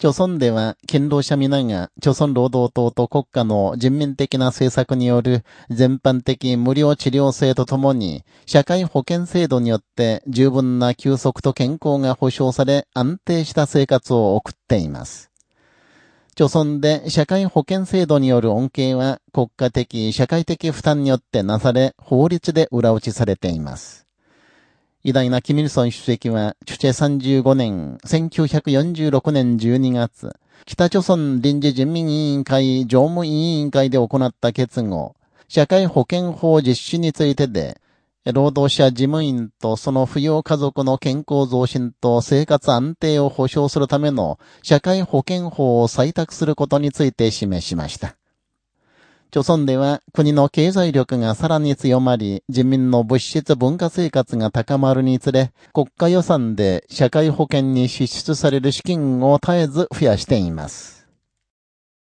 朝鮮では、勤労者皆が、朝鮮労働党と国家の人民的な政策による全般的無料治療制とともに、社会保険制度によって十分な休息と健康が保障され安定した生活を送っています。朝鮮で社会保険制度による恩恵は国家的、社会的負担によってなされ、法律で裏打ちされています。偉大なキミルソン主席は、チュチェ35年、1946年12月、北朝鮮臨時人民委員会常務委員会で行った決議、社会保険法実施についてで、労働者事務員とその扶養家族の健康増進と生活安定を保障するための社会保険法を採択することについて示しました。朝鮮では国の経済力がさらに強まり、人民の物質文化生活が高まるにつれ、国家予算で社会保険に支出される資金を絶えず増やしています。